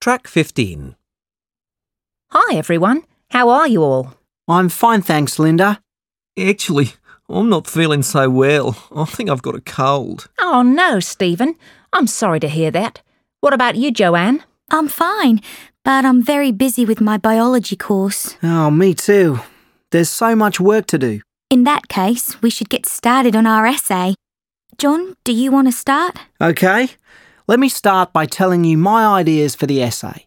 Track 15. Hi, everyone. How are you all? I'm fine, thanks, Linda. Actually, I'm not feeling so well. I think I've got a cold. Oh, no, Stephen. I'm sorry to hear that. What about you, Joanne? I'm fine, but I'm very busy with my biology course. Oh, me too. There's so much work to do. In that case, we should get started on our essay. John, do you want to start? Okay, let me start by telling you my ideas for the essay.